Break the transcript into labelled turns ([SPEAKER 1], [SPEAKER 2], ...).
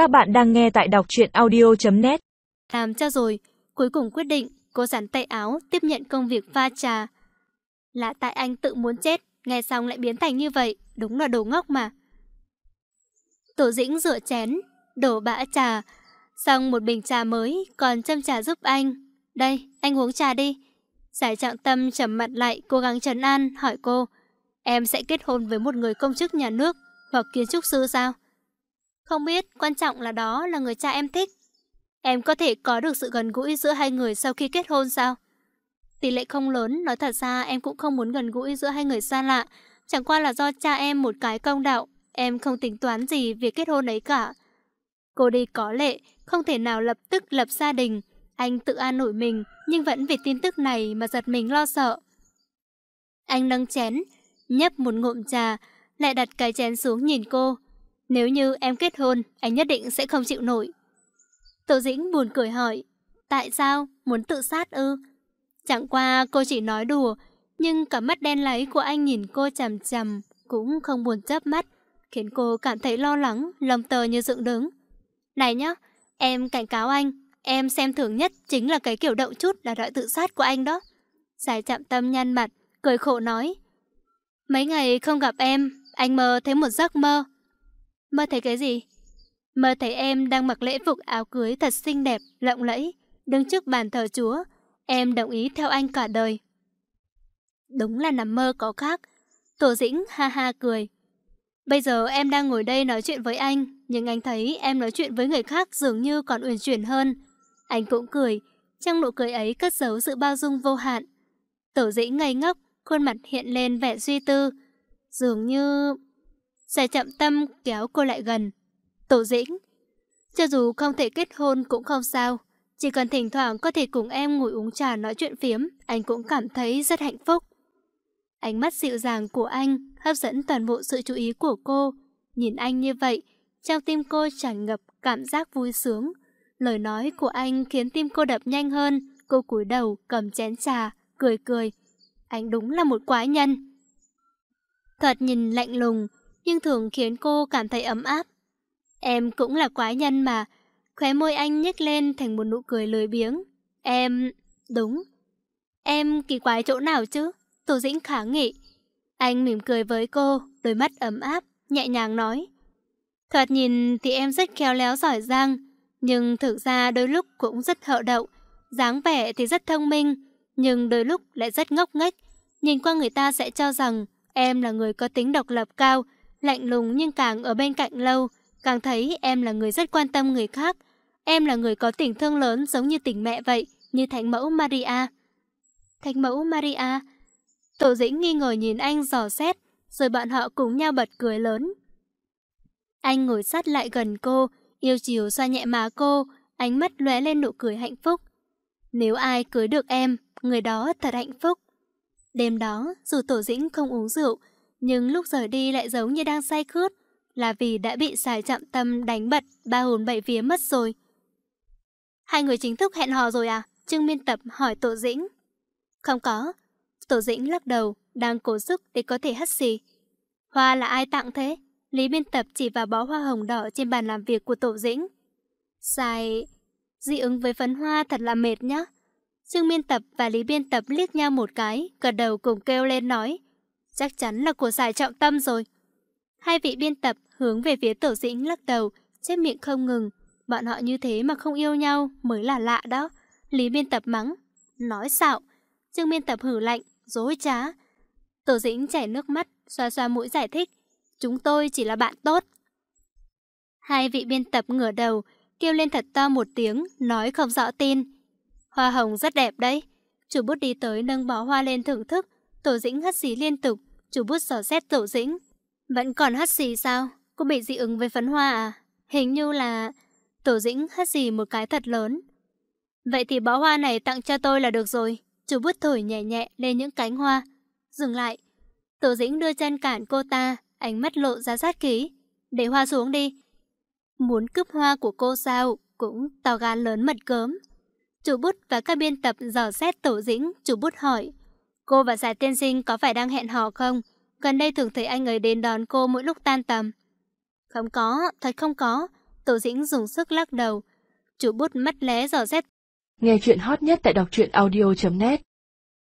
[SPEAKER 1] Các bạn đang nghe tại đọc truyện audio.net
[SPEAKER 2] Làm cho rồi, cuối cùng quyết định cô giản tay áo tiếp nhận công việc pha trà. Là tại anh tự muốn chết, nghe xong lại biến thành như vậy, đúng là đồ ngốc mà. Tổ dĩnh rửa chén, đổ bã trà, xong một bình trà mới còn châm trà giúp anh. Đây, anh uống trà đi. Giải trọng tâm trầm mặt lại cố gắng trấn an hỏi cô Em sẽ kết hôn với một người công chức nhà nước hoặc kiến trúc sư sao? Không biết, quan trọng là đó là người cha em thích. Em có thể có được sự gần gũi giữa hai người sau khi kết hôn sao? Tỷ lệ không lớn, nói thật ra em cũng không muốn gần gũi giữa hai người xa lạ. Chẳng qua là do cha em một cái công đạo, em không tính toán gì việc kết hôn ấy cả. Cô đi có lệ, không thể nào lập tức lập gia đình. Anh tự an ủi mình, nhưng vẫn vì tin tức này mà giật mình lo sợ. Anh nâng chén, nhấp một ngụm trà, lại đặt cái chén xuống nhìn cô. Nếu như em kết hôn, anh nhất định sẽ không chịu nổi. Tô Dĩnh buồn cười hỏi, tại sao, muốn tự sát ư? Chẳng qua cô chỉ nói đùa, nhưng cả mắt đen láy của anh nhìn cô chằm chằm, cũng không buồn chớp mắt, khiến cô cảm thấy lo lắng, lòng tờ như dựng đứng. Này nhá, em cảnh cáo anh, em xem thường nhất chính là cái kiểu đậu chút là loại tự sát của anh đó. Giải chạm tâm nhăn mặt, cười khổ nói. Mấy ngày không gặp em, anh mơ thấy một giấc mơ. Mơ thấy cái gì? Mơ thấy em đang mặc lễ phục áo cưới thật xinh đẹp, lộng lẫy, đứng trước bàn thờ Chúa. Em đồng ý theo anh cả đời. Đúng là nằm mơ có khác. Tổ dĩnh ha ha cười. Bây giờ em đang ngồi đây nói chuyện với anh, nhưng anh thấy em nói chuyện với người khác dường như còn uyển chuyển hơn. Anh cũng cười, trong nụ cười ấy cất giấu sự bao dung vô hạn. Tổ dĩnh ngây ngốc, khuôn mặt hiện lên vẻ suy tư. Dường như... Giải chậm tâm kéo cô lại gần. Tổ dĩnh, cho dù không thể kết hôn cũng không sao. Chỉ cần thỉnh thoảng có thể cùng em ngồi uống trà nói chuyện phiếm, anh cũng cảm thấy rất hạnh phúc. Ánh mắt dịu dàng của anh hấp dẫn toàn bộ sự chú ý của cô. Nhìn anh như vậy, trong tim cô tràn ngập cảm giác vui sướng. Lời nói của anh khiến tim cô đập nhanh hơn. Cô cúi đầu cầm chén trà, cười cười. Anh đúng là một quái nhân. Thật nhìn lạnh lùng, nhưng thường khiến cô cảm thấy ấm áp. Em cũng là quái nhân mà. Khóe môi anh nhếch lên thành một nụ cười lười biếng. Em... đúng. Em kỳ quái chỗ nào chứ? Tô Dĩnh kháng nghị. Anh mỉm cười với cô, đôi mắt ấm áp, nhẹ nhàng nói. Thoạt nhìn thì em rất khéo léo giỏi giang, nhưng thực ra đôi lúc cũng rất hợ đậu. dáng vẻ thì rất thông minh, nhưng đôi lúc lại rất ngốc nghếch. Nhìn qua người ta sẽ cho rằng em là người có tính độc lập cao, lạnh lùng nhưng càng ở bên cạnh lâu, càng thấy em là người rất quan tâm người khác. Em là người có tình thương lớn giống như tình mẹ vậy, như thánh mẫu Maria. Thánh mẫu Maria, Tổ dĩnh nghi ngờ nhìn anh dò xét, rồi bọn họ cùng nhau bật cười lớn. Anh ngồi sát lại gần cô, yêu chiều xoa nhẹ má cô, ánh mắt lóe lên nụ cười hạnh phúc. Nếu ai cưới được em, người đó thật hạnh phúc. Đêm đó, dù tổ dĩnh không uống rượu, nhưng lúc rời đi lại giống như đang say khướt, là vì đã bị xài chạm tâm đánh bật, ba hồn bảy vía mất rồi. Hai người chính thức hẹn hò rồi à? Trương Miên Tập hỏi tổ dĩnh. Không có, Tổ dĩnh lắc đầu, đang cố sức để có thể hắt xì. Hoa là ai tặng thế? Lý biên tập chỉ vào bó hoa hồng đỏ trên bàn làm việc của tổ dĩnh. xài Dị ứng với phấn hoa thật là mệt nhá. trương biên tập và Lý biên tập liếc nhau một cái, gật đầu cùng kêu lên nói. Chắc chắn là của giải trọng tâm rồi. Hai vị biên tập hướng về phía tổ dĩnh lắc đầu, chép miệng không ngừng. Bọn họ như thế mà không yêu nhau mới là lạ đó. Lý biên tập mắng. Nói xạo. trương biên tập hử lạnh dối trá. Tổ dĩnh chảy nước mắt, xoa xoa mũi giải thích. Chúng tôi chỉ là bạn tốt. Hai vị biên tập ngửa đầu, kêu lên thật to một tiếng, nói không rõ tin. Hoa hồng rất đẹp đấy. Chủ bút đi tới nâng bó hoa lên thưởng thức. Tổ dĩnh hắt xì liên tục. Chủ bút sò xét tổ dĩnh. Vẫn còn hắt xì sao? Cô bị dị ứng với phấn hoa à? Hình như là... Tổ dĩnh hắt xì một cái thật lớn. Vậy thì bó hoa này tặng cho tôi là được rồi. Chủ bút thổi nhẹ nhẹ lên những cánh hoa. Dừng lại. Tổ dĩnh đưa chân cản cô ta, ánh mắt lộ ra sát khí. Để hoa xuống đi. Muốn cướp hoa của cô sao, cũng tào gan lớn mật cớm. Chủ bút và các biên tập dò xét tổ dĩnh, chủ bút hỏi. Cô và giải tiên sinh có phải đang hẹn hò không? Gần đây thường thấy anh ấy đến đón cô mỗi lúc tan tầm. Không có, thật không có. Tô Dĩnh dùng sức lắc đầu. Chủ bút mắt lé dò xét.
[SPEAKER 3] Nghe chuyện hot nhất tại đọc truyện audio.net